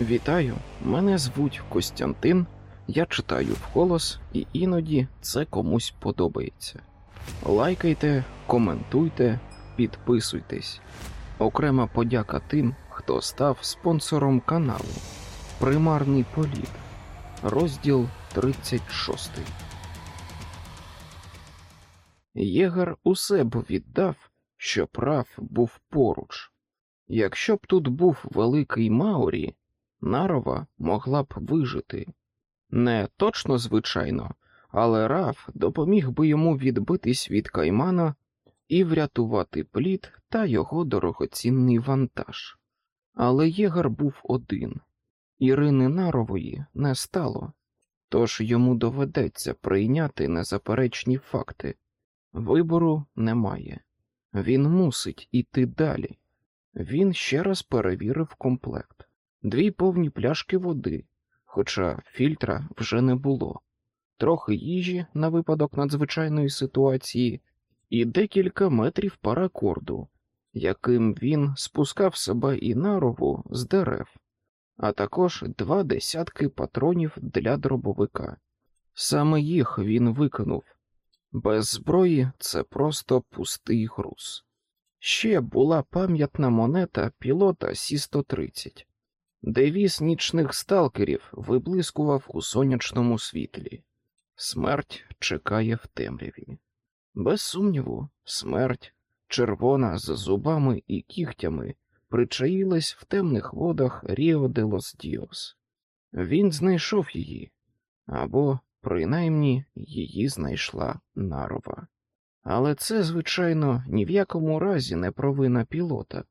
Вітаю, мене звуть Костянтин. Я читаю вголос, і іноді це комусь подобається. Лайкайте, коментуйте, підписуйтесь. Окрема подяка тим, хто став спонсором каналу. Примарний політ. Розділ 36. Єгер усе б віддав, щоб Раф був поруч. Якщо б тут був великий Маурі, Нарова могла б вижити. Не точно, звичайно, але Раф допоміг би йому відбитись від каймана і врятувати плід та його дорогоцінний вантаж. Але Єгар був один. Ірини Нарової не стало, тож йому доведеться прийняти незаперечні факти. Вибору немає. Він мусить іти далі. Він ще раз перевірив комплект дві повні пляшки води, хоча фільтра вже не було, трохи їжі на випадок надзвичайної ситуації, і декілька метрів паракорду, яким він спускав себе і нарову з дерев, а також два десятки патронів для дробовика. Саме їх він викинув. Без зброї це просто пустий груз. Ще була пам'ятна монета пілота Сі-130. Девіз нічних сталкерів виблискував у сонячному світлі. Смерть чекає в темряві. Без сумніву, смерть, червона з зубами і кігтями, причаїлась в темних водах Ріо де лос Діос. Він знайшов її, або, принаймні, її знайшла нарова. Але це, звичайно, ні в якому разі не провина пілота.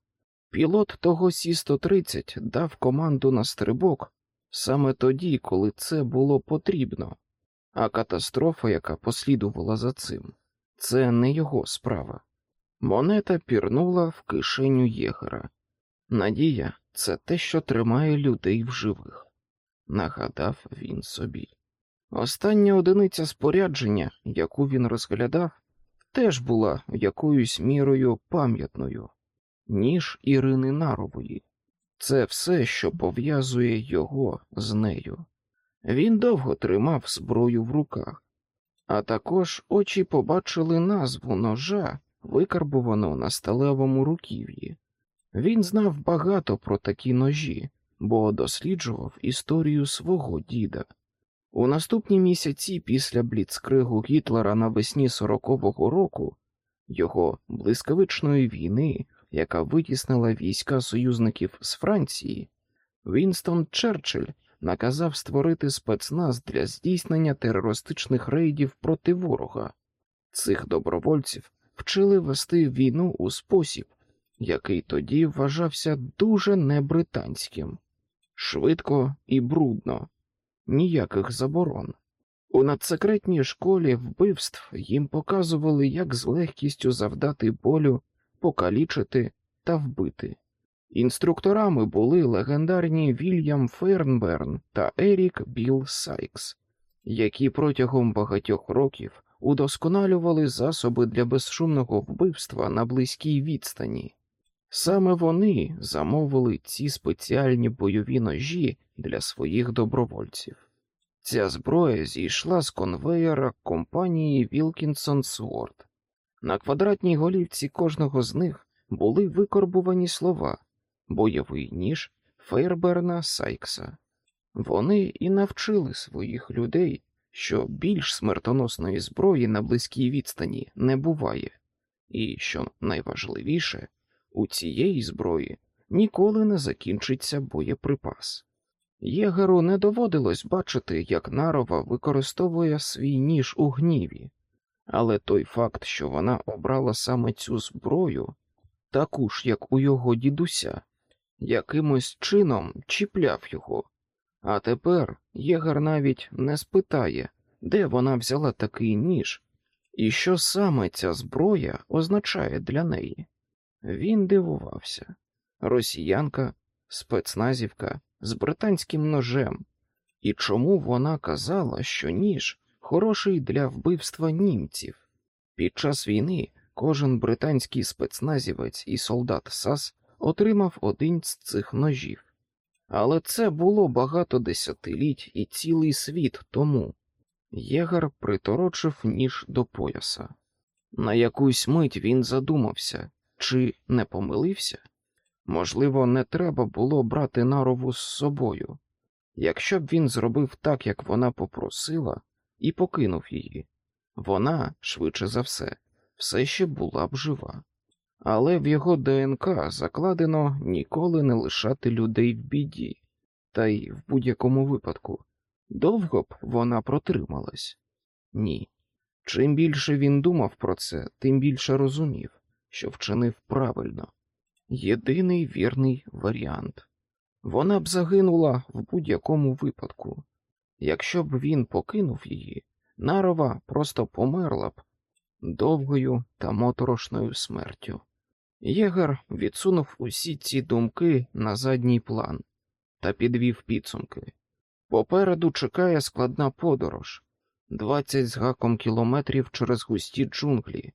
Пілот того Сі-130 дав команду на стрибок саме тоді, коли це було потрібно, а катастрофа, яка послідувала за цим, це не його справа. Монета пірнула в кишеню єгера. Надія це те, що тримає людей в живих, нагадав він собі. Остання одиниця спорядження, яку він розглядав, теж була якоюсь мірою пам'ятною, ніж Ірини Нарової. Це все, що пов'язує його з нею. Він довго тримав зброю в руках, а також очі побачили назву ножа, викарбуваного на сталевому руків'ї. Він знав багато про такі ножі, бо досліджував історію свого діда. У наступні місяці після бліцкригу Гітлера навесні 40-го року, його блискавичної війни, яка витіснила війська союзників з Франції, Вінстон Черчилль наказав створити спецназ для здійснення терористичних рейдів проти ворога. Цих добровольців вчили вести війну у спосіб, який тоді вважався дуже небританським, швидко і брудно ніяких заборон. У надсекретній школі вбивств їм показували, як з легкістю завдати болю, покалічити та вбити. Інструкторами були легендарні Вільям Фернберн та Ерік Білл Сайкс, які протягом багатьох років удосконалювали засоби для безшумного вбивства на близькій відстані. Саме вони замовили ці спеціальні бойові ножі для своїх добровольців. Ця зброя зійшла з конвеєра компанії Wilkinson Sword. На квадратній голівці кожного з них були викорбувані слова бойовий ніж Фейрберна Сайкса. Вони і навчили своїх людей, що більш смертоносної зброї на близькій відстані не буває, і, що найважливіше, у цієї зброї ніколи не закінчиться боєприпас. Єгеру не доводилось бачити, як нарова використовує свій ніж у гніві, але той факт, що вона обрала саме цю зброю, таку ж, як у його дідуся, якимось чином чіпляв його. А тепер Єгер навіть не спитає, де вона взяла такий ніж, і що саме ця зброя означає для неї. Він дивувався росіянка, спецназівка з британським ножем, і чому вона казала, що ніж хороший для вбивства німців. Під час війни кожен британський спецназівець і солдат САС отримав один з цих ножів. Але це було багато десятиліть і цілий світ тому. Єгар приторочив ніж до пояса. На якусь мить він задумався, чи не помилився? Можливо, не треба було брати нарову з собою. Якщо б він зробив так, як вона попросила, і покинув її, вона, швидше за все, все ще була б жива. Але в його ДНК закладено ніколи не лишати людей в біді, та й в будь-якому випадку довго б вона протрималась? Ні. Чим більше він думав про це, тим більше розумів, що вчинив правильно. Єдиний вірний варіант. Вона б загинула в будь-якому випадку. Якщо б він покинув її, нарова просто померла б довгою та моторошною смертю. Єгер відсунув усі ці думки на задній план та підвів підсумки. Попереду чекає складна подорож двадцять з гаком кілометрів через густі джунглі.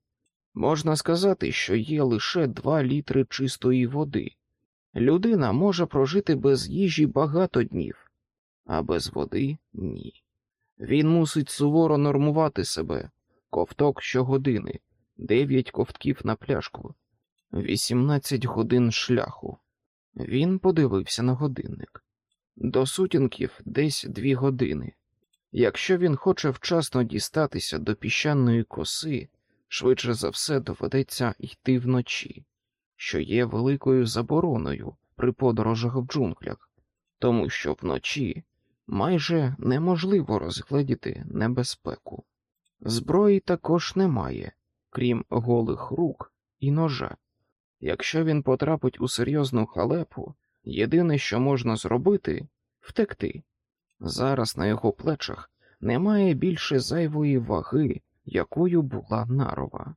Можна сказати, що є лише два літри чистої води. Людина може прожити без їжі багато днів, а без води ні. Він мусить суворо нормувати себе ковток щогодини, дев'ять ковтків на пляшку, вісімнадцять годин шляху. Він подивився на годинник. До сутінків десь дві години. Якщо він хоче вчасно дістатися до піщаної коси, швидше за все доведеться йти вночі, що є великою забороною при подорожах в джунглях, тому що вночі майже неможливо розгледіти небезпеку. Зброї також немає, крім голих рук і ножа. Якщо він потрапить у серйозну халепу, єдине, що можна зробити втекти. Зараз на його плечах немає більше зайвої ваги, якою була нарова.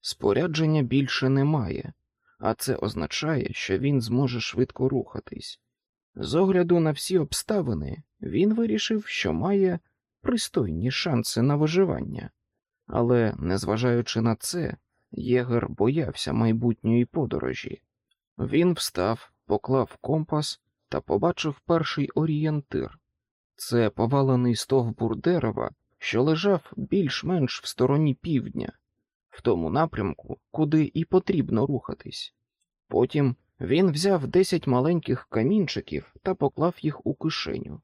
Спорядження більше немає, а це означає, що він зможе швидко рухатись. З огляду на всі обставини, він вирішив, що має пристойні шанси на виживання, але, незважаючи на це, Єгер боявся майбутньої подорожі. Він встав, поклав компас та побачив перший орієнтир. Це повалений стовбур дерева, що лежав більш-менш в стороні півдня, в тому напрямку, куди і потрібно рухатись. Потім він взяв десять маленьких камінчиків та поклав їх у кишеню.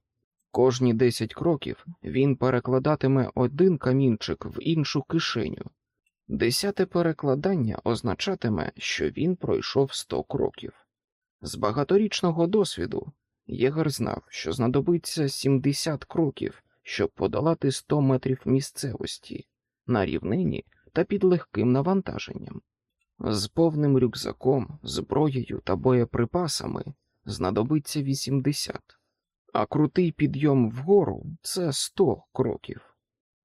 Кожні десять кроків він перекладатиме один камінчик в іншу кишеню. Десяте перекладання означатиме, що він пройшов сто кроків. З багаторічного досвіду Єгор знав, що знадобиться 70 кроків, щоб подолати 100 метрів місцевості на рівнині та під легким навантаженням. З повним рюкзаком, зброєю та боєприпасами знадобиться 80, а крутий підйом вгору це 100 кроків.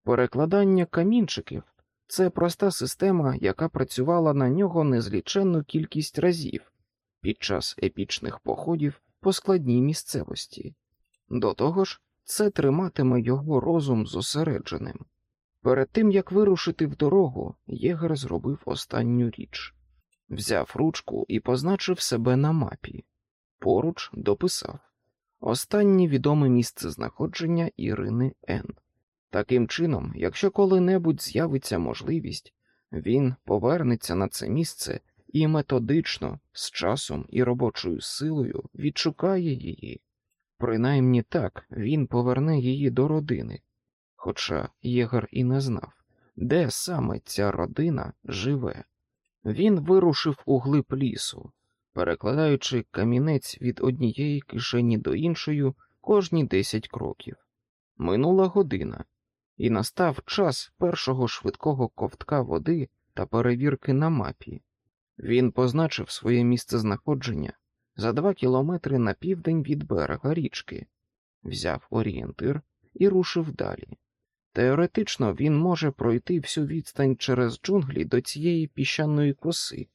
Перекладання камінчиків це проста система, яка працювала на нього незліченну кількість разів під час епічних походів по складній місцевості. До того ж, це триматиме його розум зосередженим. Перед тим як вирушити в дорогу, Єгер зробив останню річ взяв ручку і позначив себе на мапі. Поруч дописав останнє відоме місце знаходження Ірини Н. Таким чином, якщо коли-небудь з'явиться можливість, він повернеться на це місце і методично, з часом і робочою силою відшукає її. Принаймні так він поверне її до родини, хоча Єгор і не знав, де саме ця родина живе. Він вирушив у глиб лісу, перекладаючи камінець від однієї кишені до іншої кожні десять кроків. Минула година, і настав час першого швидкого ковтка води та перевірки на мапі. Він позначив своє місце знаходження за два кілометри на південь від берега річки, взяв орієнтир і рушив далі. Теоретично він може пройти всю відстань через джунглі до цієї піщаної коси,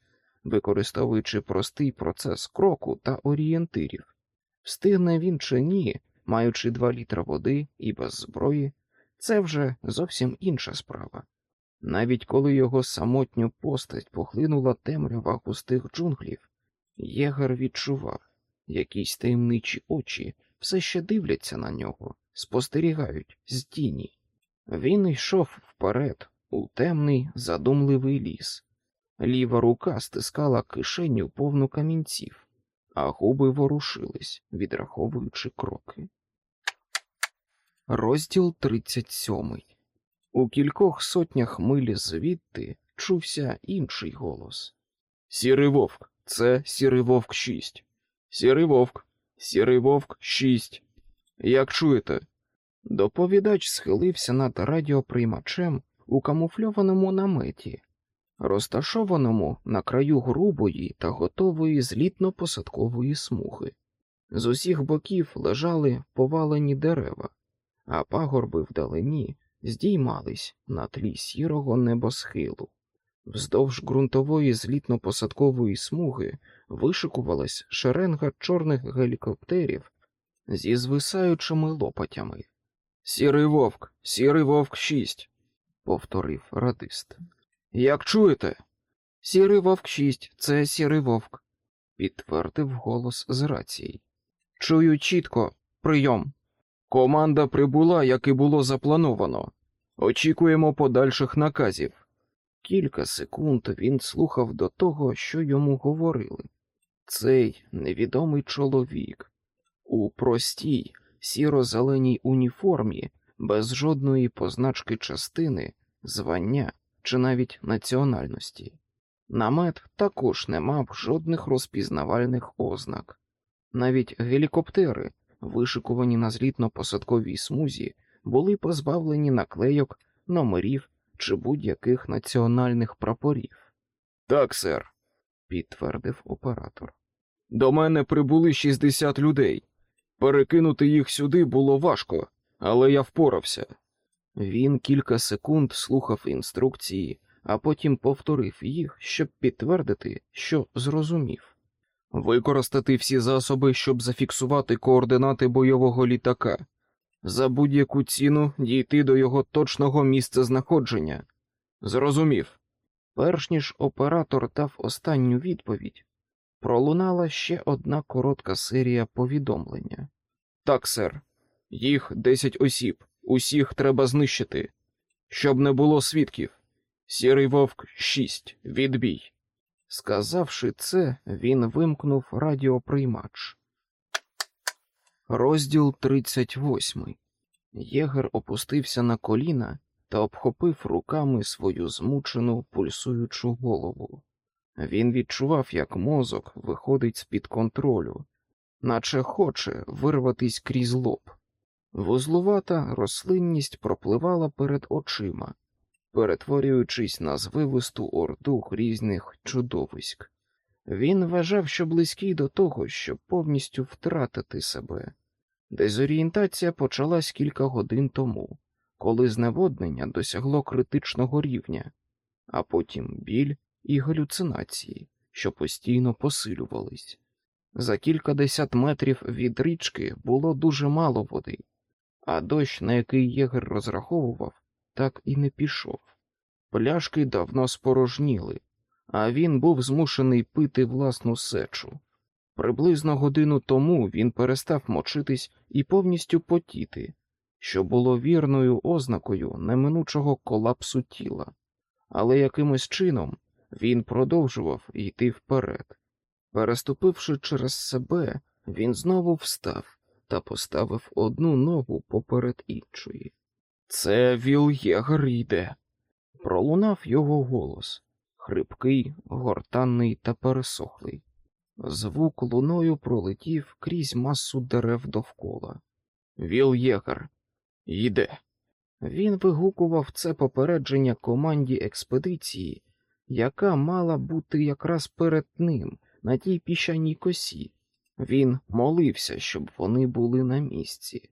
використовуючи простий процес кроку та орієнтирів. Встигне він чи ні, маючи два літра води і без зброї, це вже зовсім інша справа. Навіть коли його самотню постать поглинула темрява густих джунглів, Єгер відчував, Якісь таємничі очі все ще дивляться на нього, спостерігають з тіні. Він йшов вперед у темний задумливий ліс. Ліва рука стискала кишеню повну камінців, а губи ворушились, відраховуючи кроки. Розділ 37 У кількох сотнях милі звідти чувся інший голос. Сірий вовк, це сірий вовк 6. Сірий вовк, сірий вовк 6. Як чуєте? Доповідач схилився над радіоприймачем у камуфльованому наметі, розташованому на краю грубої та готової злітно-посадкової смуги. З усіх боків лежали повалені дерева, а пагорби вдалині здіймались на тлі сірого небосхилу. Вздовж ґрунтової злітно-посадкової смуги вишикувалась шеренга чорних гелікоптерів зі звисаючими лопатями. Сірий вовк, сірий вовк шість, повторив радист. Як чуєте? Сірий вовк шість, це сірий вовк, підтвердив голос з рації. Чую чітко, прийом. Команда прибула, як і було заплановано. Очікуємо подальших наказів. Кілька секунд він слухав до того, що йому говорили. Цей невідомий чоловік у простій сіро-зеленій уніформі, без жодної позначки частини, звання чи навіть національності. Намет також не мав жодних розпізнавальних ознак. Навіть гелікоптери, вишикувані на злітно-посадковій смузі, були позбавлені наклейок, номерів чи будь-яких національних прапорів. Так, сер, підтвердив оператор. До мене прибули 60 людей. Перекинути їх сюди було важко, але я впорався. Він кілька секунд слухав інструкції, а потім повторив їх, щоб підтвердити, що зрозумів. Використати всі засоби, щоб зафіксувати координати бойового літака, за будь-яку ціну дійти до його точного місця знаходження. Зрозумів. Перш ніж оператор дав останню відповідь, пролунала ще одна коротка серія повідомлення. Так, сер, їх десять осіб, усіх треба знищити. Щоб не було свідків. Сірий вовк шість, відбій. Сказавши це, він вимкнув радіоприймач. Розділ 38 Єгер опустився на коліна та обхопив руками свою змучену пульсуючу голову. Він відчував, як мозок виходить з-під контролю, наче хоче вирватись крізь лоб. Вузлувата рослинність пропливала перед очима, перетворюючись на звивисту орду різних чудовиськ. Він вважав, що близький до того, щоб повністю втратити себе. Дезорієнтація почалась кілька годин тому, коли зневоднення досягло критичного рівня, а потім біль і галюцинації, що постійно посилювались. За кількадесят метрів від річки було дуже мало води, а дощ, на який єгер розраховував, так і не пішов. Пляшки давно спорожніли, а він був змушений пити власну сечу. Приблизно годину тому він перестав мочитись і повністю потіти, що було вірною ознакою неминучого колапсу тіла, але якимось чином він продовжував йти вперед. Переступивши через себе, він знову встав та поставив одну ногу поперед іншої. Це Віл'єгер йде. Пролунав його голос хрипкий, гортанний та пересохлий. Звук луною пролетів крізь масу дерев довкола. Віл'єгер йде. Він вигукував це попередження команді експедиції, яка мала бути якраз перед ним на тій піщаній косі. Він молився, щоб вони були на місці.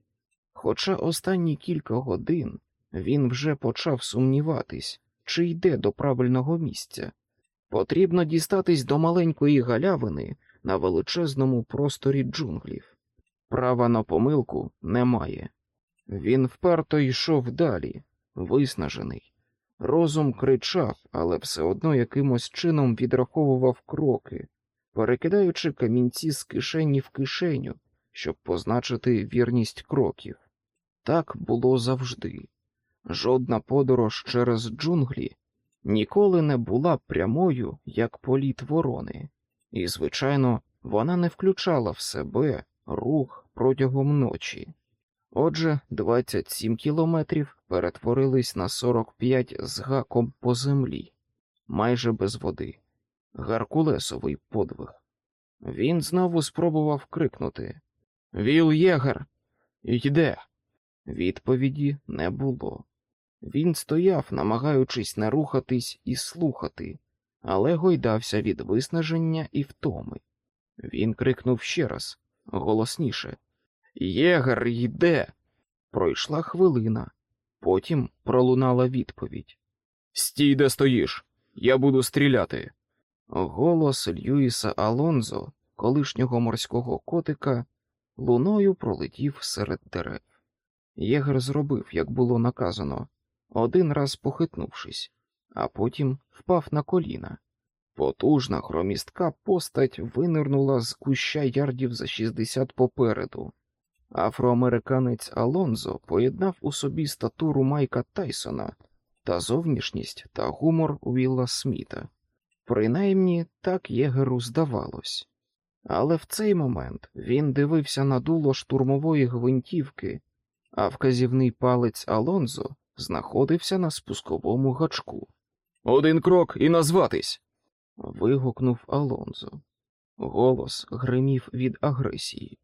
Хоча останні кілька годин він вже почав сумніватись, чи йде до правильного місця. Потрібно дістатись до маленької галявини на величезному просторі джунглів. Права на помилку немає. Він вперто йшов далі, виснажений. Розум кричав, але все одно якимось чином відраховував кроки, перекидаючи камінці з кишені в кишеню, щоб позначити вірність кроків. Так було завжди. Жодна подорож через джунглі ніколи не була прямою, як політ ворони, і, звичайно, вона не включала в себе рух протягом ночі. Отже, 27 кілометрів перетворились на 45 з гаком по землі, майже без води. Гаркулесовий подвиг. Він знову спробував крикнути Віл Єгер, йде. Відповіді не було. Він стояв, намагаючись не рухатись і слухати, але гойдався від виснаження і втоми. Він крикнув ще раз, голосніше Єгер йде. Пройшла хвилина, потім пролунала відповідь Стій, де стоїш, я буду стріляти. Голос Льюіса Алонзо, колишнього морського котика, луною пролетів серед дерев. Єгер зробив, як було наказано, один раз похитнувшись, а потім впав на коліна. Потужна хромістка постать винирнула з куща ярдів за 60 попереду. Афроамериканець Алонзо поєднав у собі статуру Майка Тайсона та зовнішність та гумор Уілла Сміта. Принаймні так Єгеру здавалось. Але в цей момент він дивився на дуло штурмової гвинтівки, а вказівний палець Алонзо знаходився на спусковому гачку. Один крок і назватись. вигукнув Алонзо. Голос гримів від агресії.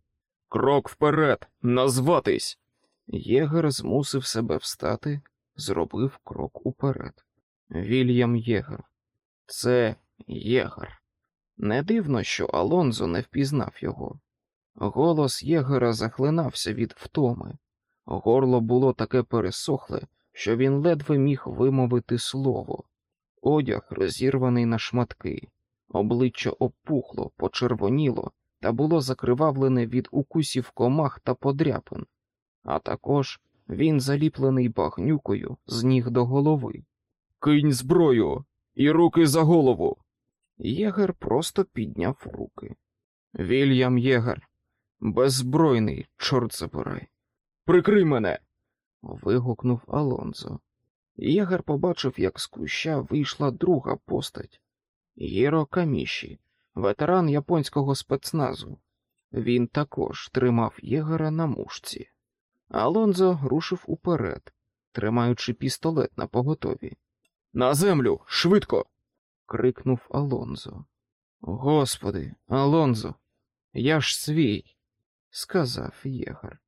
Крок вперед, назватись. Єгер змусив себе встати, зробив крок уперед. Вільям Єгер. Це Єгер. Не дивно, що Алонзо не впізнав його. Голос Єгера захлинався від втоми. Горло було таке пересохле, що він ледве міг вимовити слово. Одяг розірваний на шматки, обличчя опухло, почервоніло та було закривавлене від укусів комах та подряпин, а також він заліплений багнюкою з ніг до голови. Кинь зброю і руки за голову. Єгер просто підняв руки. Вільям Єгер, беззбройний, чорт забирай. Прикрий мене. вигукнув Алонзо. Єгер побачив, як з куща вийшла друга постать Гіро Каміші, ветеран японського спецназу. Він також тримав єгера на мушці. Алонзо рушив уперед, тримаючи пістолет на поготові. На землю, швидко. крикнув Алонзо. Господи, Алонзо, я ж свій, сказав єгер.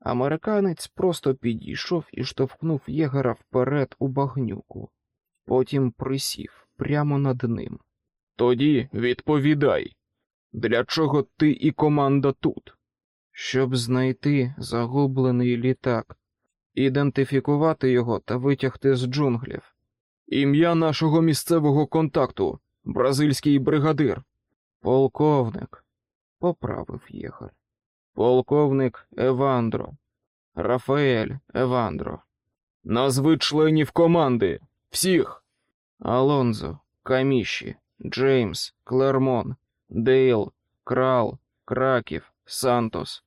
Американець просто підійшов і штовхнув єгера вперед у багнюку, потім присів прямо над ним. Тоді відповідай, для чого ти і команда тут? Щоб знайти загублений літак, ідентифікувати його та витягти з джунглів. Ім'я нашого місцевого контакту, бразильський бригадир. Полковник, поправив єгер. Полковник Евандро, Рафаель Евандро. Назви членів команди. Всіх. Алонзо, Каміші, Джеймс, Клермон, Дейл, Крал, Краків, Сантос.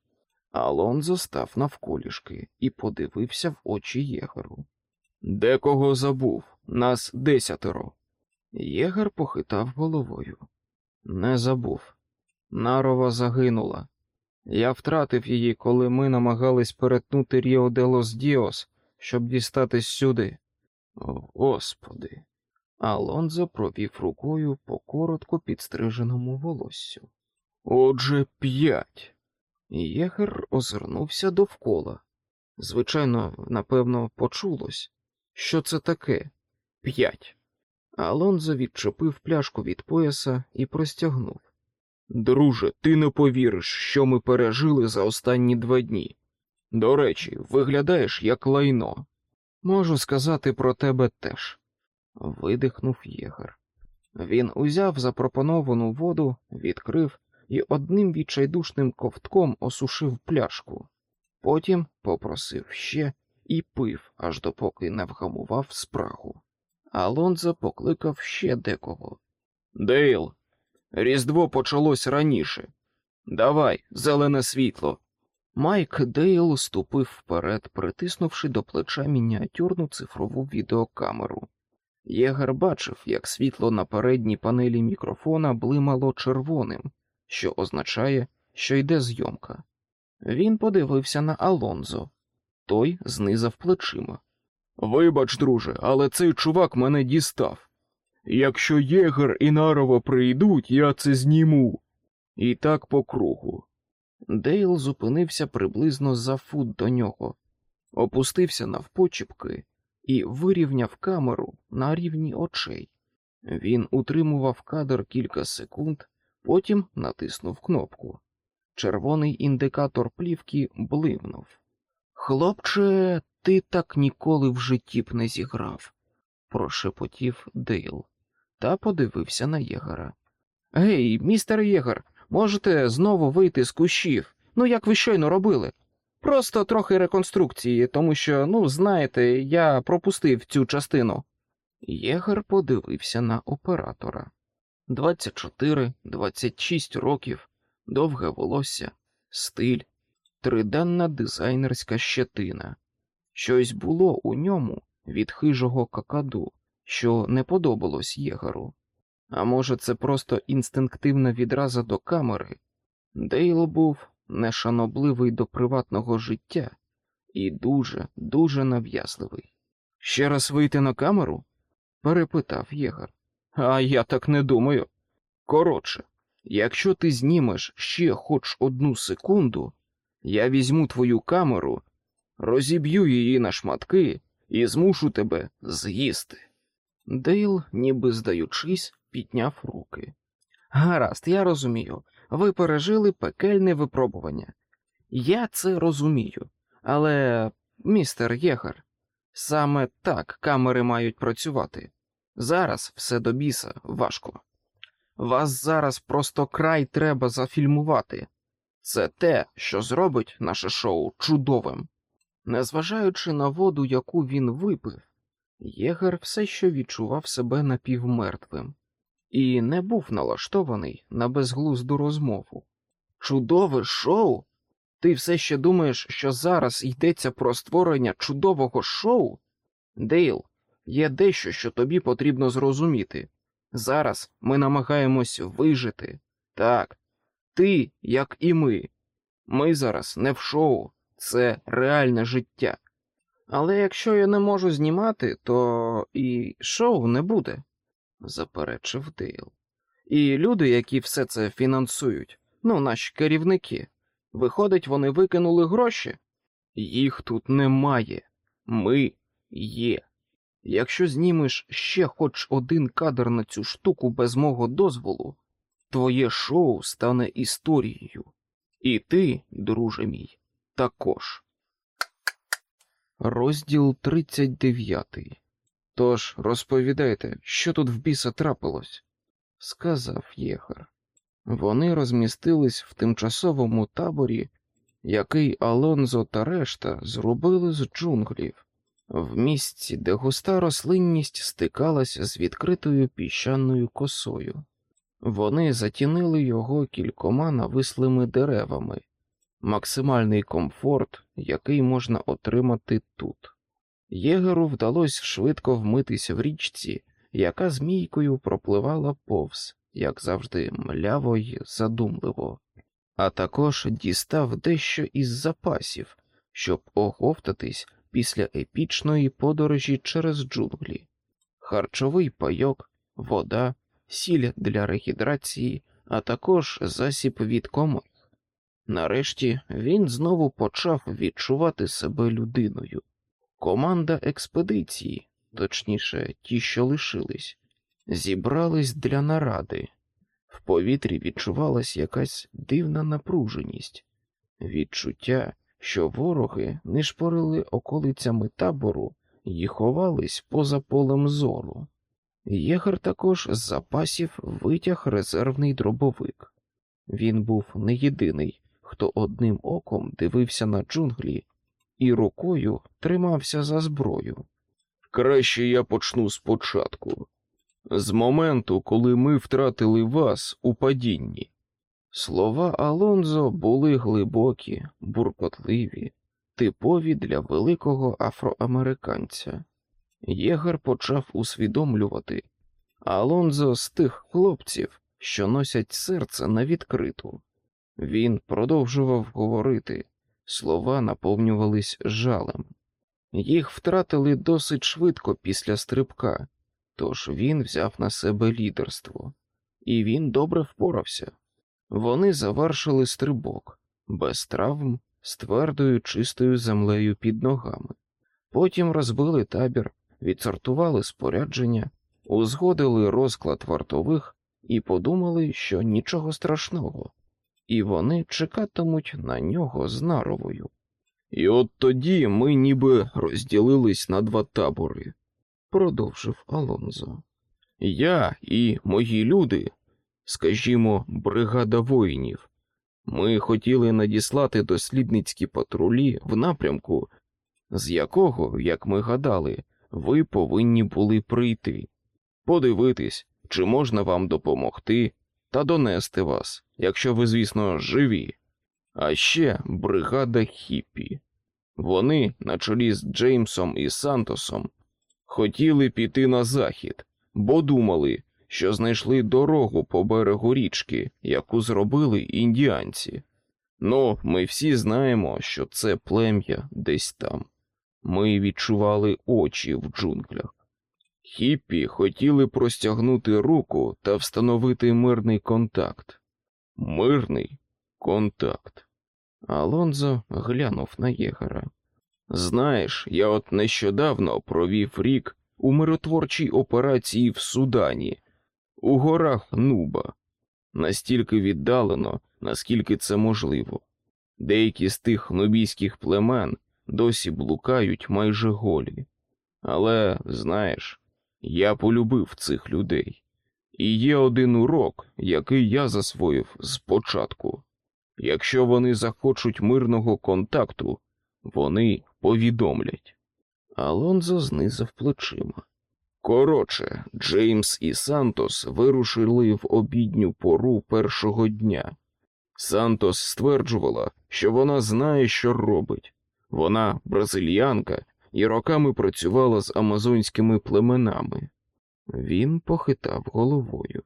Алонзо став навколішки і подивився в очі єгеру. Декого забув, нас десятеро. Єгер похитав головою. Не забув. Нарова загинула. Я втратив її, коли ми намагались перетнути Ріо де лос Діос, щоб дістатись сюди. О, Господи. Алонзо провів рукою по коротко підстриженому волоссю. Отже, п'ять. Єгер озирнувся довкола. Звичайно, напевно, почулось, що це таке п'ять. Алонзо відчепив пляшку від пояса і простягнув. Друже, ти не повіриш, що ми пережили за останні два дні. До речі, виглядаєш як лайно. Можу сказати про тебе теж, видихнув єгер. Він узяв запропоновану воду, відкрив і одним відчайдушним ковтком осушив пляшку. Потім попросив ще і пив, аж допоки не вгамував спрагу. Алонзо покликав ще декого. Дейл, Різдво почалось раніше. Давай, зелене світло. Майк Дейл ступив вперед, притиснувши до плеча мініатюрну цифрову відеокамеру. Єгер бачив, як світло на передній панелі мікрофона блимало червоним, що означає, що йде зйомка. Він подивився на Алонзо, той знизав плечима. Вибач, друже, але цей чувак мене дістав. Якщо Єгер і Нарова прийдуть, я це зніму. І так по кругу. Дейл зупинився приблизно за фут до нього, опустився навпочіпки і вирівняв камеру на рівні очей. Він утримував кадр кілька секунд, потім натиснув кнопку. Червоний індикатор плівки блимнув. Хлопче, ти так ніколи в житті б не зіграв, прошепотів Дейл та подивився на Єгера. Гей, містер Єгер, можете знову вийти з кущів, ну як ви щойно робили. Просто трохи реконструкції, тому що, ну, знаєте, я пропустив цю частину. Єгер подивився на оператора 24-26 років, довге волосся, стиль, триденна дизайнерська щетина. Щось було у ньому від хижого какаду, що не подобалось Єгеру. А може, це просто інстинктивна відраза до камери. Дейл був нешанобливий до приватного життя і дуже, дуже нав'язливий. Ще раз вийти на камеру? перепитав Єгер. А я так не думаю. Коротше, якщо ти знімеш ще хоч одну секунду, я візьму твою камеру, розіб'ю її на шматки і змушу тебе з'їсти. Дейл, ніби здаючись, підняв руки. Гаразд, я розумію. Ви пережили пекельне випробування. Я це розумію, але, містер Єгер, саме так камери мають працювати. Зараз все до біса важко. Вас зараз просто край треба зафільмувати. Це те, що зробить наше шоу чудовим. Незважаючи на воду, яку він випив, Єгер все ще відчував себе напівмертвим і не був налаштований на безглузду розмову. Чудове шоу? Ти все ще думаєш, що зараз йдеться про створення чудового шоу? Дейл, є дещо, що тобі потрібно зрозуміти. Зараз ми намагаємось вижити. Так, ти, як і ми. Ми зараз не в шоу, це реальне життя. Але якщо я не можу знімати, то і шоу не буде, заперечив Дейл. І люди, які все це фінансують, ну, наші керівники, виходить, вони викинули гроші? Їх тут немає. Ми є. Якщо знімеш ще хоч один кадр на цю штуку без мого дозволу, твоє шоу стане історією. І ти, друже мій, також. Розділ 39. Тож розповідайте, що тут в біса трапилось, сказав Єхар. Вони розмістились в тимчасовому таборі, який Алонзо та решта зробили з джунглів, в місці, де густа рослинність стикалася з відкритою піщаною косою. Вони затінили його кількома навислими деревами, максимальний комфорт, який можна отримати тут. Єгеру вдалося швидко вмитися в річці, яка змійкою пропливала повз, як завжди, мляво й задумливо, а також дістав дещо із запасів, щоб оговтатись після епічної подорожі через джунглі, харчовий пайок, вода, сіль для регідрації, а також засіб від комах. Нарешті він знову почав відчувати себе людиною. Команда експедиції, точніше, ті, що лишились, зібрались для наради. В повітрі відчувалась якась дивна напруженість, відчуття, що вороги не шпорили околицями табору і ховались поза полем зору. Єгер також з запасів витяг резервний дробовик. Він був не єдиний, хто одним оком дивився на джунглі і рукою тримався за зброю. Краще я почну спочатку, З моменту, коли ми втратили вас у падінні. Слова Алонзо були глибокі, буркотливі, типові для великого афроамериканця. Єгер почав усвідомлювати Алонзо з тих хлопців, що носять серце на відкриту. Він продовжував говорити, слова наповнювались жалем. Їх втратили досить швидко після стрибка, тож він взяв на себе лідерство, і він добре впорався. Вони завершили стрибок без травм, з твердою чистою землею під ногами. Потім розбили табір, відсортували спорядження, узгодили розклад вартових і подумали, що нічого страшного, і вони чекатимуть на нього з наровою. І от тоді ми ніби розділились на два табори, продовжив Алонзо. Я і мої люди, скажімо, бригада воїнів. Ми хотіли надіслати дослідницькі патрулі в напрямку, з якого, як ми гадали, ви повинні були прийти, подивитись, чи можна вам допомогти та донести вас, якщо ви, звісно, живі. А ще бригада хіппі. Вони, на чолі з Джеймсом і Сантосом, хотіли піти на захід, бо думали, що знайшли дорогу по берегу річки, яку зробили індіанці. Ну, ми всі знаємо, що це плем'я десь там. Ми відчували очі в джунглях. Хіппі хотіли простягнути руку та встановити мирний контакт. Мирний контакт. Алонзо глянув на єгера. Знаєш, я от нещодавно провів рік у миротворчій операції в Судані, у горах Нуба, настільки віддалено, наскільки це можливо. Деякі з тих нубійських племен досі блукають майже голі. Але, знаєш, я полюбив цих людей. І є один урок, який я засвоїв спочатку. Якщо вони захочуть мирного контакту, вони повідомлять. Алонзо знизав плечима. Коротше, Джеймс і Сантос вирушили в обідню пору першого дня. Сантос стверджувала, що вона знає, що робить. Вона бразильянка і роками працювала з амазонськими племенами. Він похитав головою.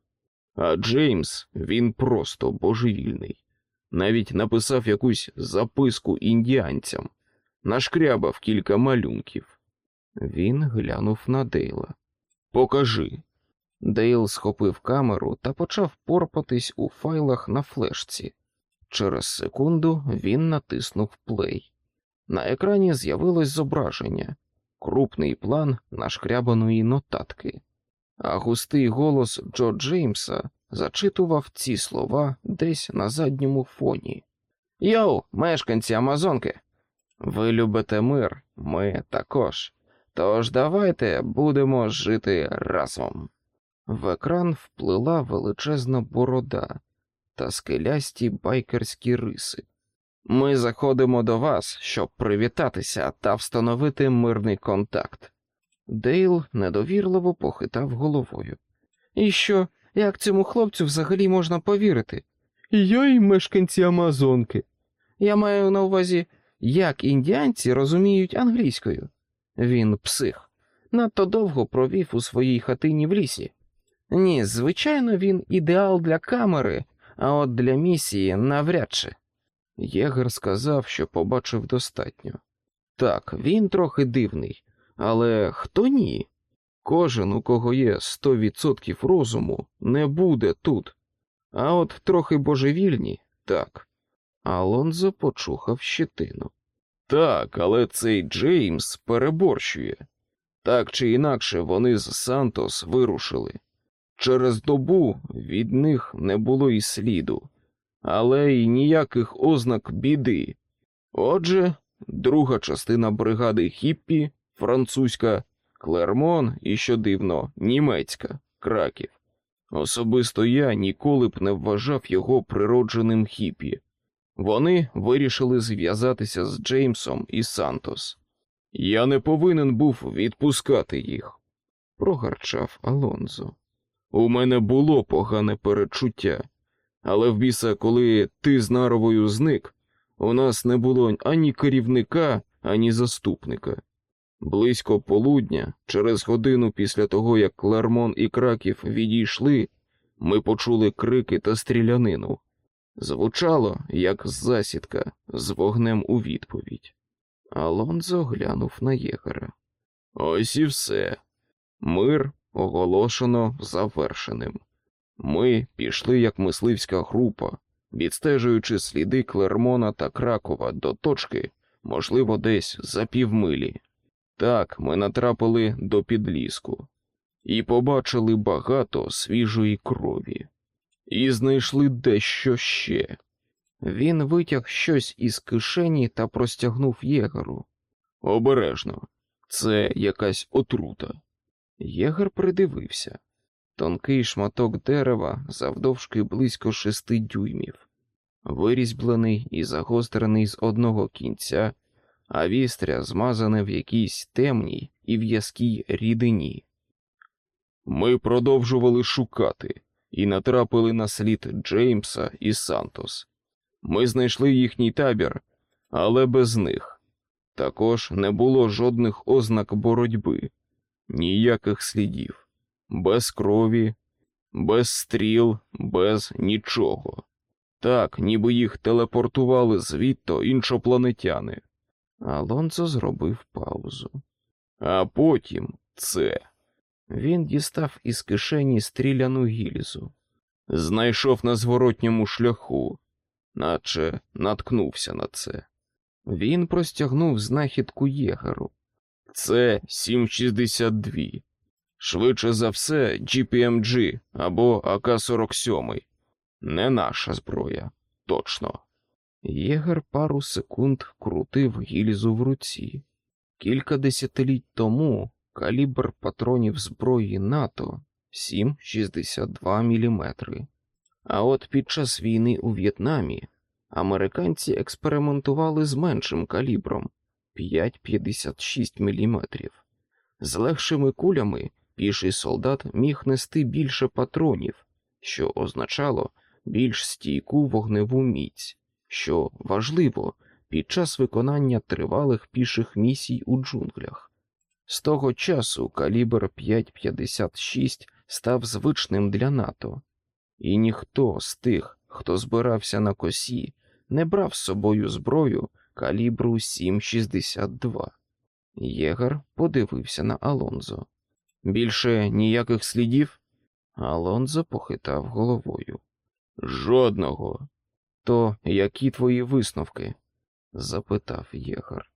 А Джеймс він просто божевільний. Навіть написав якусь записку індіанцям, нашкрябав кілька малюнків. Він глянув на Дейла. Покажи. Дейл схопив камеру та почав порпатись у файлах на флешці. Через секунду він натиснув плей. На екрані з'явилось зображення, крупний план нашкрябаної нотатки, а густий голос Джо Джеймса зачитував ці слова десь на задньому фоні. Йоу, мешканці Амазонки! Ви любите мир, ми також. Тож давайте будемо жити разом. В екран вплила величезна борода та скелясті байкерські риси. Ми заходимо до вас, щоб привітатися та встановити мирний контакт. Дейл недовірливо похитав головою. І що, як цьому хлопцю взагалі можна повірити? Йоу, мешканці Амазонки. Я маю на увазі, як індіанці розуміють англійською. Він псих, надто довго провів у своїй хатині в лісі. Ні, звичайно, він ідеал для камери, а от для місії навряд чи. Єгер сказав, що побачив достатньо. Так, він трохи дивний, але хто ні? Кожен, у кого є сто відсотків розуму, не буде тут. А от трохи божевільні так. Алонзо почухав щетину. Так, але цей Джеймс переборщує. Так чи інакше вони з Сантос вирушили. Через добу від них не було і сліду, але й ніяких ознак біди. Отже, друга частина бригади Хіппі, французька, Клермон і, що дивно, німецька краків. Особисто я ніколи б не вважав його природженим хіпі. Вони вирішили зв'язатися з Джеймсом і Сантос. Я не повинен був відпускати їх, прогарчав Алонзо. У мене було погане перечуття, але в біса, коли ти з наровою зник, у нас не було ані керівника, ані заступника. Близько полудня, через годину після того, як Клермон і Краків відійшли, ми почули крики та стрілянину. Звучало, як засідка з вогнем у відповідь. Алонзо глянув на єгера. Ось і все. Мир оголошено завершеним. Ми пішли як мисливська група, відстежуючи сліди Клермона та Кракова до точки, можливо, десь за півмилі. Так, ми натрапили до підліску і побачили багато свіжої крові, і знайшли дещо ще. Він витяг щось із кишені та простягнув єгеру. Обережно, це якась отрута. Єгер придивився. Тонкий шматок дерева завдовжки близько шести дюймів, вирізьблений і загострений з одного кінця, а вістря змазане в якійсь темній і в'язкій рідині. Ми продовжували шукати і натрапили на слід Джеймса і Сантос. Ми знайшли їхній табір, але без них. Також не було жодних ознак боротьби, ніяких слідів, без крові, без стріл, без нічого. Так, ніби їх телепортували звідто іншопланетяни. Алонсо зробив паузу. А потім це. Він дістав із кишені стріляну гільзу. Знайшов на зворотньому шляху, наче наткнувся на це. Він простягнув знахідку єгеру. Це 762. Швидше за все, GPMG або АК-47. Не наша зброя. Точно. Єгер пару секунд крутив гільзу в руці. Кілька десятиліть тому калібр патронів зброї НАТО 7,62 мм. А от під час війни у В'єтнамі американці експериментували з меншим калібром 5,56 мм. З легшими кулями піший солдат міг нести більше патронів, що означало більш стійку вогневу міць, що важливо під час виконання тривалих піших місій у джунглях. З того часу калібр 5,56 став звичним для НАТО, і ніхто з тих, хто збирався на косі, не брав з собою зброю калібру 7,62. Єгер подивився на Алонзо. Більше ніяких слідів? Алонзо похитав головою. Жодного. То які твої висновки? запитав єгер.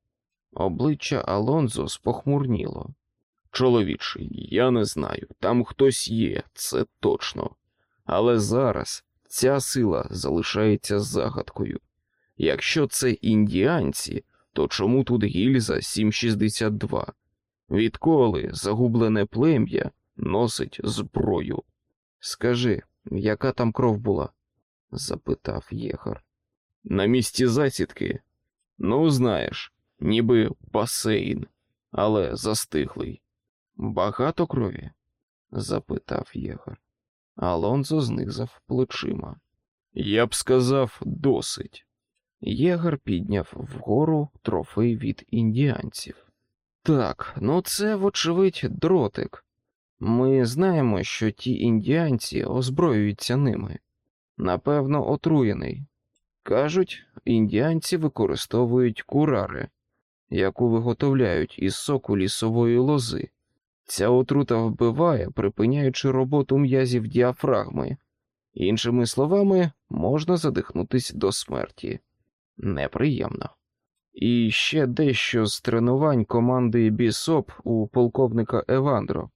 Обличчя Алонзо спохмурніло. Чоловічий, я не знаю. Там хтось є, це точно. Але зараз ця сила залишається загадкою. Якщо це індіанці, то чому тут гільза 762? Відколи загублене плем'я носить зброю? Скажи, яка там кров була? запитав єгер. На місці засідки? Ну, знаєш, ніби басейн, але застиглий. Багато крові? запитав єгер. Алонзо знизав плечима. Я б сказав, досить. Єгер підняв вгору трофей від індіанців. Так, ну це, вочевидь, дротик. Ми знаємо, що ті індіанці озброюються ними. Напевно, отруєний. Кажуть, індіанці використовують курари, яку виготовляють із соку лісової лози. Ця отрута вбиває, припиняючи роботу м'язів діафрагми. Іншими словами, можна задихнутись до смерті. Неприємно. І ще дещо з тренувань команди Бісоп у полковника Евандро.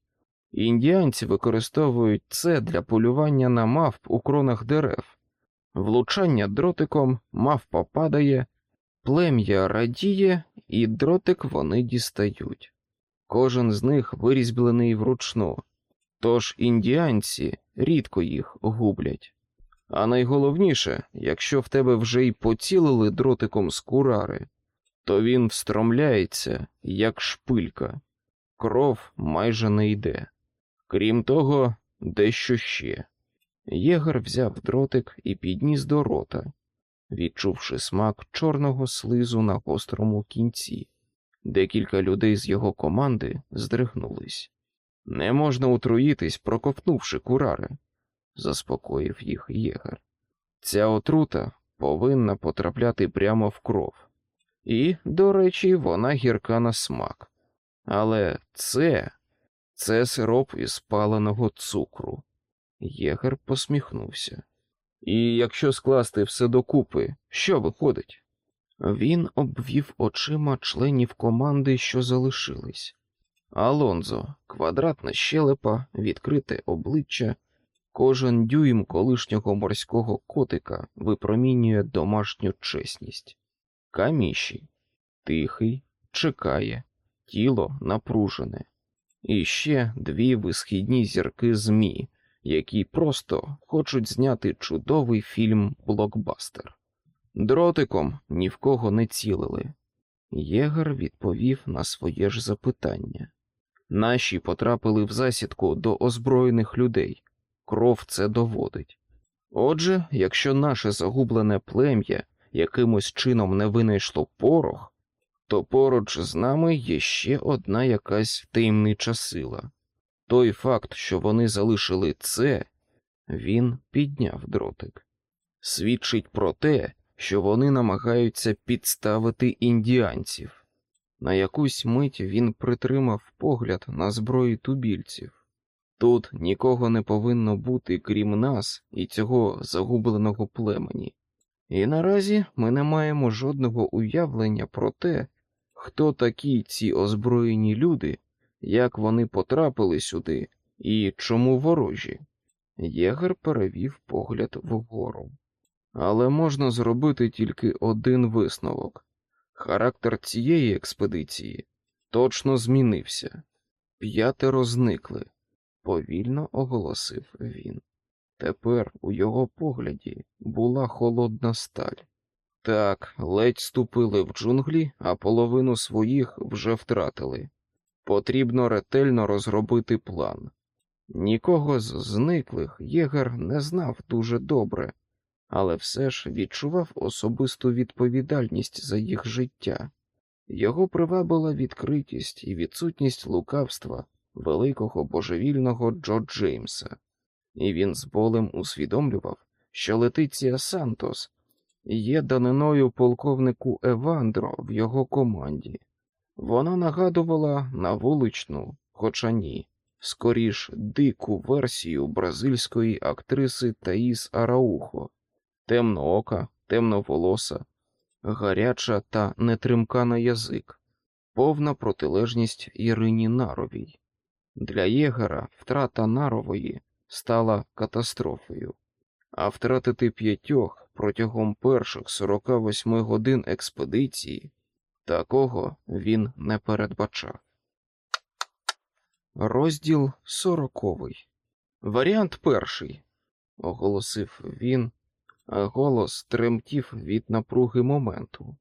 Індіанці використовують це для полювання на мавп у кронах дерев. Влучання дротиком мавпа падає, плем'я радіє, і дротик вони дістають. Кожен з них вирізблений вручну, тож індіанці рідко їх гублять. А найголовніше, якщо в тебе вже й поцілили дротиком з курари, то він встромляється, як шпилька, кров майже не йде. Крім того, дещо ще. Єгер взяв дротик і підніс до рота, відчувши смак чорного слизу на гострому кінці. Декілька людей з його команди здригнулись. Не можна отруїтись, проковтнувши курари, заспокоїв їх єгер. Ця отрута повинна потрапляти прямо в кров. І, до речі, вона гірка на смак. Але це це сироп із паленого цукру. Єгер посміхнувся. І якщо скласти все докупи, що виходить? Він обвів очима членів команди, що залишились. Алонзо, квадратна щелепа, відкрите обличчя, кожен дюйм колишнього морського котика випромінює домашню чесність. Каміші тихий, чекає, тіло напружене. І ще дві висхідні зірки змі, які просто хочуть зняти чудовий фільм блокбастер. Дротиком ні в кого не цілили. Єгер відповів на своє ж запитання. Наші потрапили в засідку до озброєних людей. Кров це доводить. Отже, якщо наше загублене плем'я якимось чином не винайшло порох, то поруч з нами є ще одна якась таємнича сила. Той факт, що вони залишили це, він підняв дротик, свідчить про те, що вони намагаються підставити індіанців. На якусь мить він притримав погляд на зброї тубільців. Тут нікого не повинно бути, крім нас і цього загубленого племені. І наразі ми не маємо жодного уявлення про те, хто такі ці озброєні люди, як вони потрапили сюди і чому ворожі. Єгер перевів погляд вгору. Але можна зробити тільки один висновок характер цієї експедиції точно змінився. П'ятеро зникли, повільно оголосив він. Тепер у його погляді була холодна сталь. Так, ледь ступили в джунглі, а половину своїх вже втратили. Потрібно ретельно розробити план. Нікого з зниклих єгер не знав дуже добре, але все ж відчував особисту відповідальність за їх життя. Його привабила відкритість і відсутність лукавства великого божевільного Джо Джеймса, і він з болем усвідомлював, що Летиція Сантос є даниною полковнику Евандро в його команді. Вона нагадувала на вуличну, хоча ні, скоріш дику версію бразильської актриси Таїс Араухо, темноока, темноволоса, гаряча та нетримка на язик, повна протилежність Ірині Наровій. Для Єгера втрата Нарової стала катастрофою, а втратити п'ятьох протягом перших 48 годин експедиції такого він не передбачав. Розділ сороковий. Варіант перший, оголосив він, а голос тремтів від напруги моменту.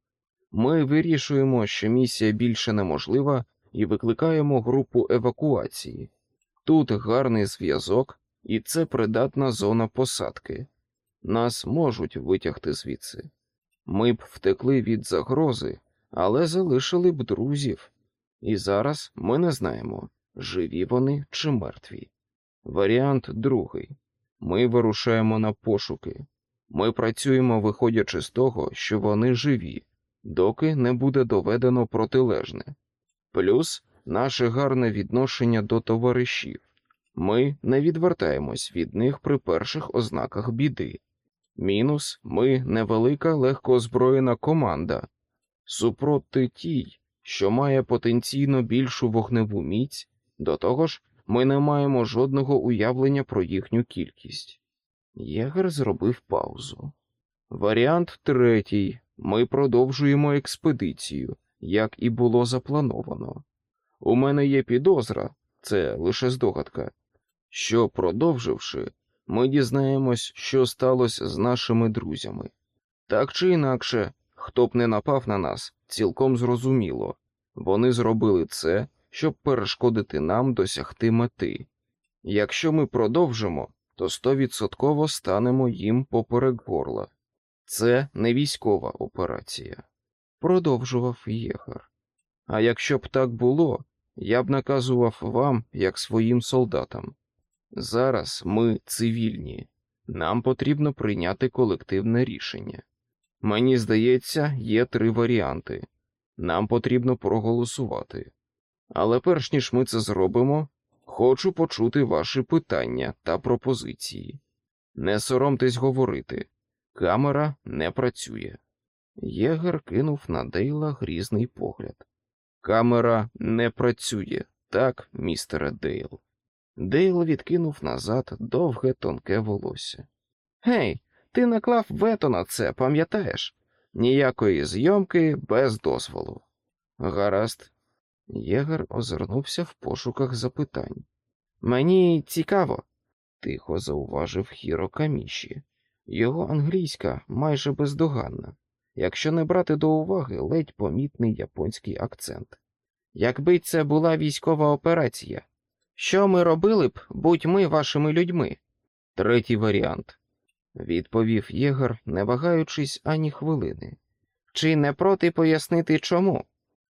Ми вирішуємо, що місія більше неможлива, і викликаємо групу евакуації. Тут гарний зв'язок, і це придатна зона посадки. Нас можуть витягти звідси. Ми б втекли від загрози, але залишили б друзів. І зараз ми не знаємо, живі вони чи мертві. Варіант другий. Ми вирушаємо на пошуки. Ми працюємо, виходячи з того, що вони живі, доки не буде доведено протилежне. Плюс наше гарне відношення до товаришів. Ми не відвертаємось від них при перших ознаках біди. Мінус ми невелика легкоозброєна команда, супроти тій, що має потенційно більшу вогневу міць, до того ж, ми не маємо жодного уявлення про їхню кількість. Єгер зробив паузу. Варіант третій. Ми продовжуємо експедицію, як і було заплановано. У мене є підозра, це лише здогадка, що, продовживши, ми дізнаємось, що сталося з нашими друзями. Так чи інакше, хто б не напав на нас, цілком зрозуміло вони зробили це, щоб перешкодити нам досягти мети. Якщо ми продовжимо, то стовідсотково станемо їм поперек горла. Це не військова операція, продовжував Єгор. А якщо б так було, я б наказував вам як своїм солдатам. Зараз ми цивільні, нам потрібно прийняти колективне рішення. Мені здається, є три варіанти. Нам потрібно проголосувати. Але перш ніж ми це зробимо, хочу почути ваші питання та пропозиції. Не соромтесь говорити, камера не працює. Єгер кинув на Дейла грізний погляд. Камера не працює, так, містере Дейл. Дейл відкинув назад довге тонке волосся. Гей, ти наклав вето на це, пам'ятаєш? Ніякої зйомки без дозволу. Гаразд. Єгер озирнувся в пошуках запитань. Мені цікаво, тихо зауважив Хіро Каміші. Його англійська майже бездоганна, якщо не брати до уваги ледь помітний японський акцент. Якби це була військова операція, що ми робили б, будь ми вашими людьми? Третій варіант, відповів Єгор, не вагаючись ані хвилини. Чи не проти пояснити чому?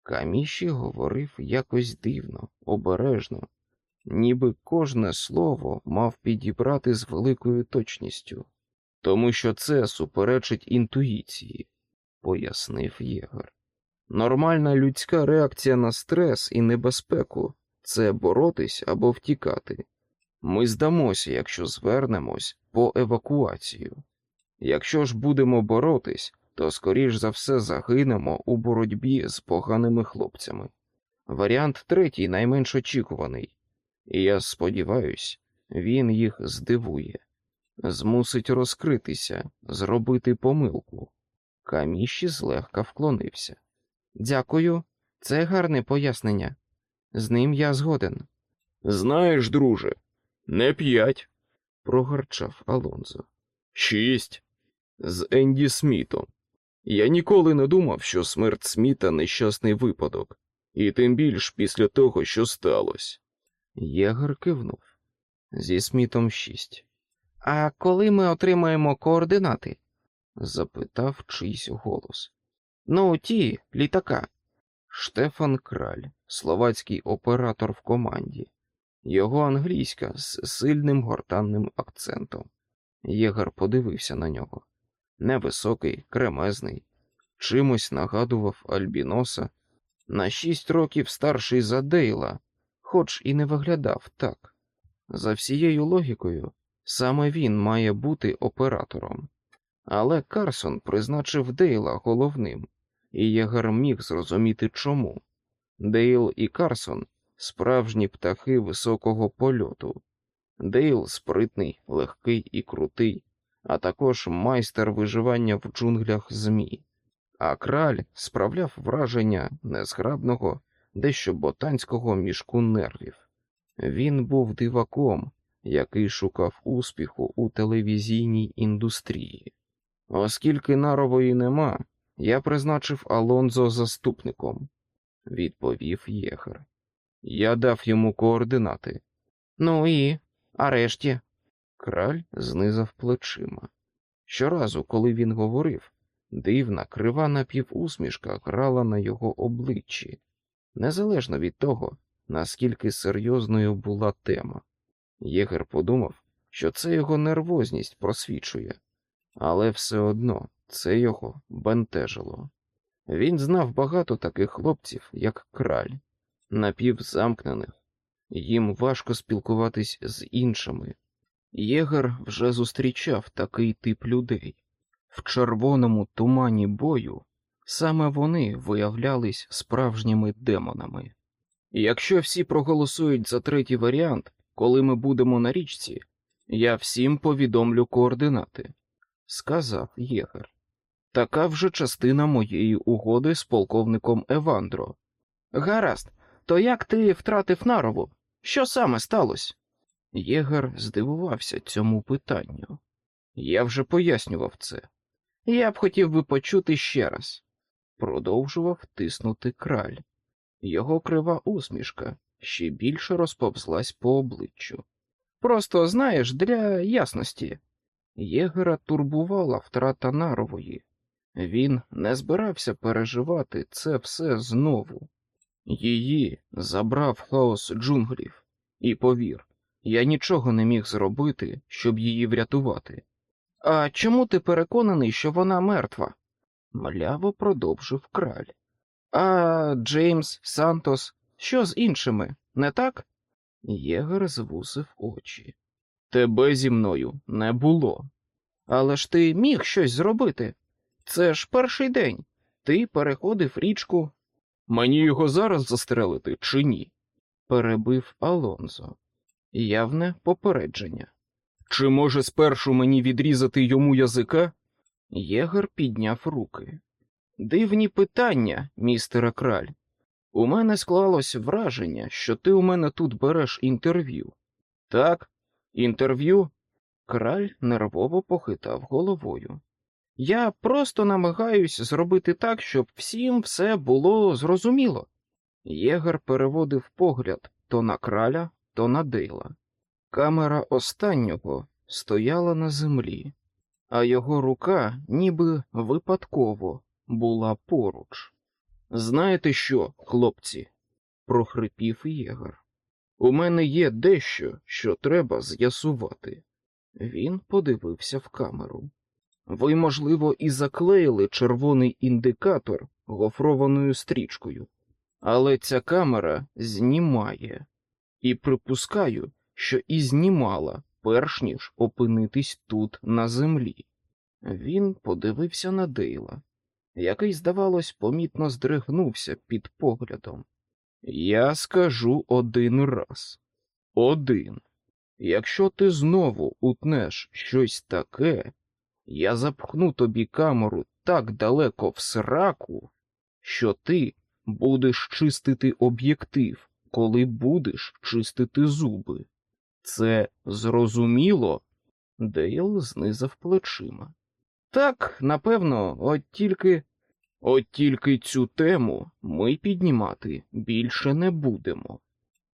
Каміші говорив якось дивно, обережно, ніби кожне слово мав підібрати з великою точністю, тому що це суперечить інтуїції, пояснив Єгор. Нормальна людська реакція на стрес і небезпеку це боротись або втікати. Ми здамося, якщо звернемось по евакуацію. Якщо ж будемо боротись, то скоріш за все загинемо у боротьбі з поганими хлопцями. Варіант третій найменш очікуваний, і я сподіваюсь, він їх здивує, змусить розкритися, зробити помилку. Каміші злегка вклонився. Дякую, це гарне пояснення. З ним я згоден. Знаєш, друже, не п'ять, прогорчав Алонзо. шість. З Енді Смітом. Я ніколи не думав, що смерть Сміта нещасний випадок, і тим більш після того, що сталося. Єгор кивнув. Зі Смітом шість. А коли ми отримаємо координати? запитав чийсь голос. Ну, ті, літака. Штефан Краль, словацький оператор в команді. Його англійська з сильним гортанним акцентом. Єгор подивився на нього. Невисокий, кремезний, чимось нагадував альбіноса, на шість років старший за Дейла, хоч і не виглядав так. За всією логікою, саме він має бути оператором. Але Карсон призначив Дейла головним, і Єгер міг зрозуміти чому. Дейл і Карсон справжні птахи високого польоту. Дейл спритний, легкий і крутий, а також майстер виживання в джунглях змі. А краль справляв враження незграбного, дещо ботанського мішку нервів. Він був диваком, який шукав успіху у телевізійній індустрії. Оскільки нарової нема, я призначив Алонзо заступником, відповів Єгер. Я дав йому координати. Ну і, а решті, краль знизав плечима. Щоразу, коли він говорив, дивна, крива напівусмішка грала на його обличчі, незалежно від того, наскільки серйозною була тема. Єгер подумав, що це його нервозність просвічує, але все одно це його бентежило. Він знав багато таких хлопців, як краль, напівзамкнених, їм важко спілкуватись з іншими. Єгер вже зустрічав такий тип людей. В червоному тумані бою саме вони виявлялись справжніми демонами. Якщо всі проголосують за третій варіант, коли ми будемо на річці, я всім повідомлю координати, сказав Єгер. Така вже частина моєї угоди з полковником Евандро. Гаразд, то як ти втратив нарову? Що саме сталося? Єгер здивувався цьому питанню. Я вже пояснював це. Я б хотів би почути ще раз. Продовжував тиснути краль. Його крива усмішка ще більше розповзлась по обличчю. Просто знаєш, для ясності. Єгера турбувала втрата нарової. Він не збирався переживати це все знову. Її забрав хаос джунглів, і повір, я нічого не міг зробити, щоб її врятувати. А чому ти переконаний, що вона мертва? Мляво продовжив краль. А Джеймс, Сантос, що з іншими, не так? Єгер звусив очі. Тебе зі мною не було. Але ж ти міг щось зробити. Це ж перший день. Ти переходив річку. Мені його зараз застрелити чи ні? перебив Алонзо. Явне попередження. Чи може спершу мені відрізати йому язика? Єгер підняв руки. Дивні питання, містере краль. У мене склалось враження, що ти у мене тут береш інтерв'ю. Так, інтерв'ю? Краль нервово похитав головою. Я просто намагаюсь зробити так, щоб всім все було зрозуміло. Єгер переводив погляд то на краля, то на Дейла. Камера останнього стояла на землі, а його рука ніби випадково була поруч. Знаєте що, хлопці? прохрипів Єгер. У мене є дещо, що треба з'ясувати. Він подивився в камеру. Ви, можливо, і заклеїли червоний індикатор гофрованою стрічкою, але ця камера знімає, і припускаю, що і знімала, перш ніж опинитись тут на землі. Він подивився на Дейла, який, здавалось, помітно здригнувся під поглядом. Я скажу один раз. Один. Якщо ти знову утнеш щось таке, я запхну тобі камеру так далеко в сраку, що ти будеш чистити об'єктив, коли будеш чистити зуби. Це зрозуміло? Дейл знизав плечима. Так, напевно, от тільки. От тільки цю тему ми піднімати більше не будемо.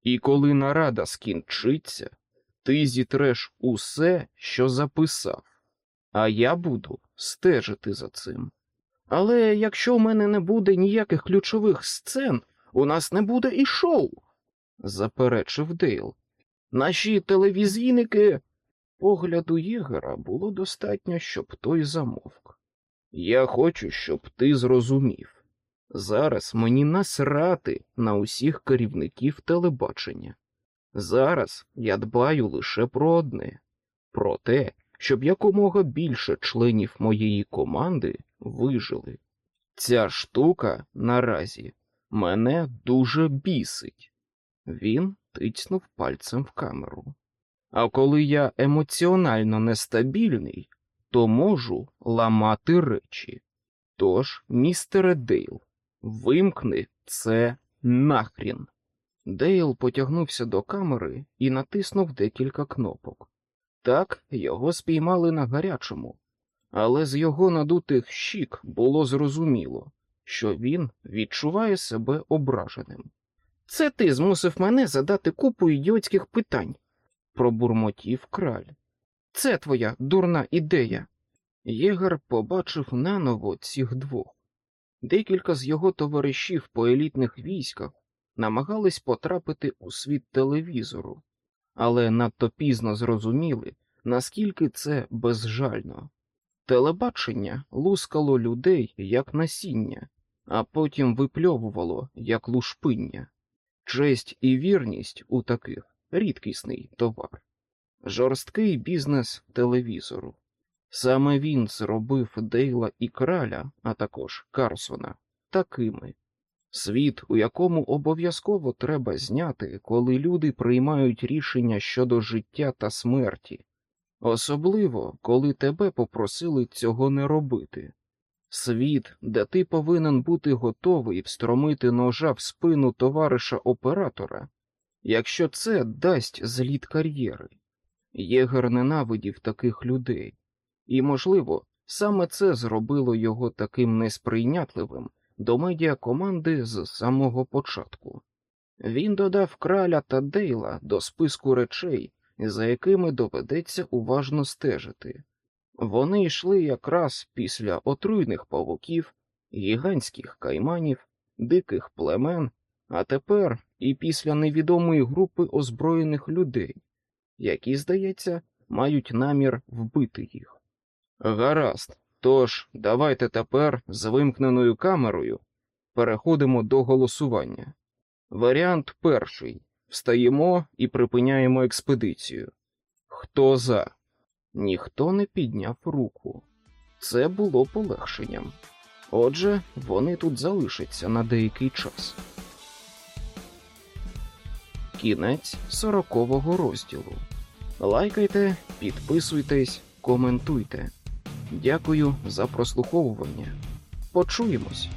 І коли нарада скінчиться, ти зітреш усе, що записав, а я буду стежити за цим. Але якщо в мене не буде ніяких ключових сцен, у нас не буде і шоу, заперечив Дейл. Наші телевізійники. Погляду Єгера було достатньо, щоб той замовк. Я хочу, щоб ти зрозумів. Зараз мені насрати на усіх керівників телебачення. Зараз я дбаю лише про одне про те, щоб якомога більше членів моєї команди вижили. Ця штука наразі мене дуже бісить. Він тицьнув пальцем в камеру. А коли я емоціонально нестабільний, то можу ламати речі. Тож, містере Дейл, вимкни це нахрін. Дейл потягнувся до камери і натиснув декілька кнопок. Так, його спіймали на гарячому, але з його надутих щік було зрозуміло, що він відчуває себе ображеним. Це ти змусив мене задати купу ідіотських питань, пробурмотів краль. Це твоя дурна ідея. Єгер побачив наново цих двох. Декілька з його товаришів по елітних військах намагались потрапити у світ телевізору, але надто пізно зрозуміли, наскільки це безжально. Телебачення лускало людей як насіння, а потім випльовувало як лушпиння. Честь і вірність у таких рідкісний товар, жорсткий бізнес телевізору. Саме він зробив Дейла і краля, а також Карсона, такими. Світ, у якому обов'язково треба зняти, коли люди приймають рішення щодо життя та смерті, особливо коли тебе попросили цього не робити. Світ, де ти повинен бути готовий встромити ножа в спину товариша оператора, якщо це дасть зліт кар'єри. Єгер ненавидів таких людей, і, можливо, саме це зробило його таким несприйнятливим до медіакоманди з самого початку. Він додав краля та Дейла до списку речей, за якими доведеться уважно стежити. Вони йшли якраз після отруйних павуків, гігантських кайманів, диких племен, а тепер і після невідомої групи озброєних людей, які, здається, мають намір вбити їх. Гаразд, тож давайте тепер з вимкненою камерою переходимо до голосування. Варіант перший. Встаємо і припиняємо експедицію. Хто за? Ніхто не підняв руку. Це було полегшенням. Отже, вони тут залишаться на деякий час. Кінець сорокового розділу. Лайкайте, підписуйтесь, коментуйте. Дякую за прослуховування. Почуємось.